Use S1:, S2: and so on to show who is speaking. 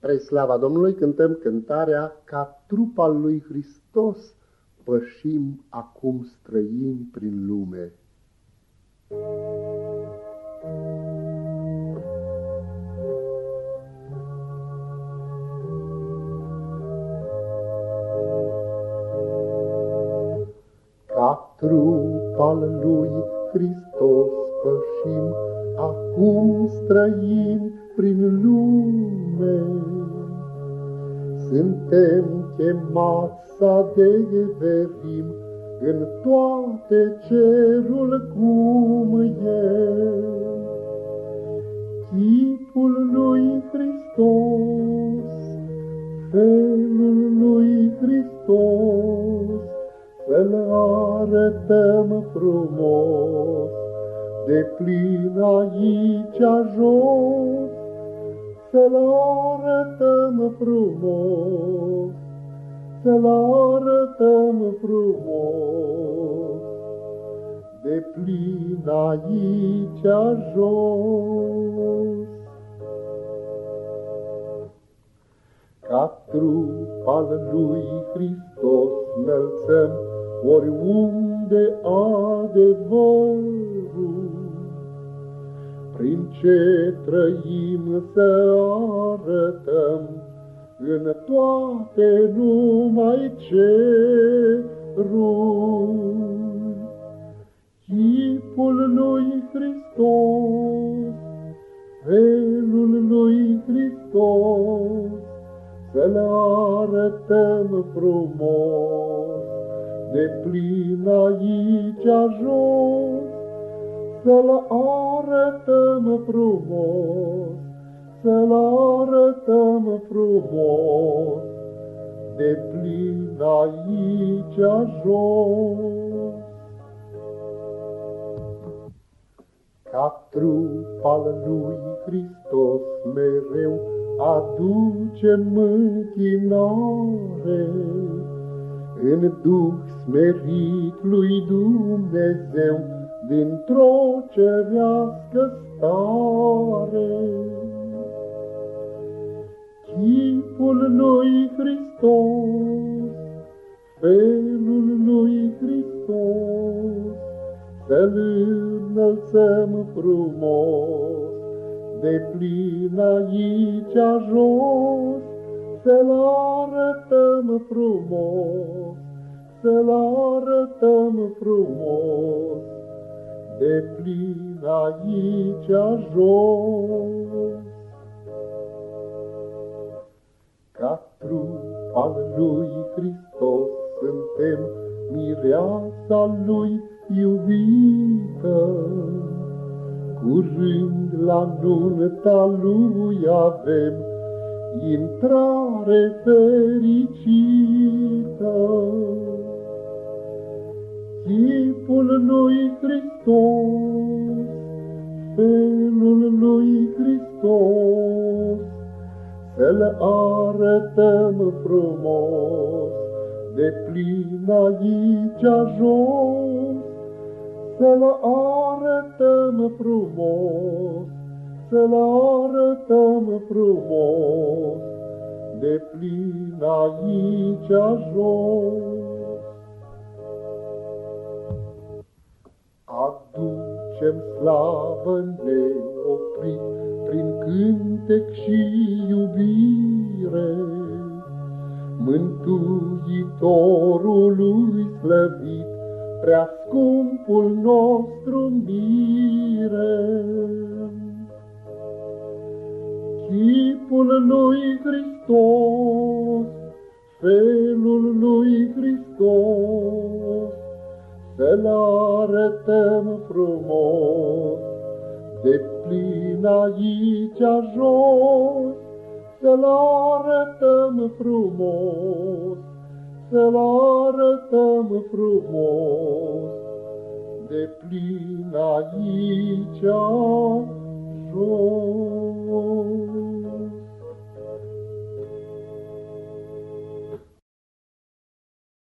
S1: Spre slava Domnului cântăm cântarea Ca trup al lui Hristos pășim acum străini prin lume. Ca trup al lui Hristos pășim acum străini prin lume. Suntem chemați să adeverim în toate cerul cum e. Chipul lui Hristos, felul lui Hristos, să-l arătăm frumos, de plin aici jos, să-l arătăm frumos, să-l arătăm frumos, de plin aici jos. Ca trup al lui Hristos înălțăm oriunde adevărul, prin ce trăim să arătăm în toate numai cerul. Chipul lui Hristos, felul lui Hristos, să-l arătăm frumos, de plin aici jos, să-l arătăm frumos, să-l arătăm frumos, de plin aici jos. Ca trup al lui Hristos mereu aducem închinare, în duh smerit lui Dumnezeu, dintr-o cerească stare. Chipul lui Hristos, felul lui Hristos, să-l înălțăm frumos, de plin aici jos, să-l arătăm frumos, să-l arătăm frumos, de plin aici jos. Ca trup al lui Hristos suntem mireasa lui iubită, curând la nunta lui avem intrare fericită. Lui Hristos, felul lui Hristos, să-l arătăm frumos, de plin aici jos, să-l arătăm frumos, să-l arătăm frumos, de plin aici jos. Aducem slavă neoprit prin cântec și iubire, Mântuitorului slăvit, prea scumpul nostru mire. Chipul lui Hristos, felul lui Hristos, să-l arătăm frumos, de plin aici jos, să-l arătăm frumos, să-l arătăm frumos, de plin aici jos.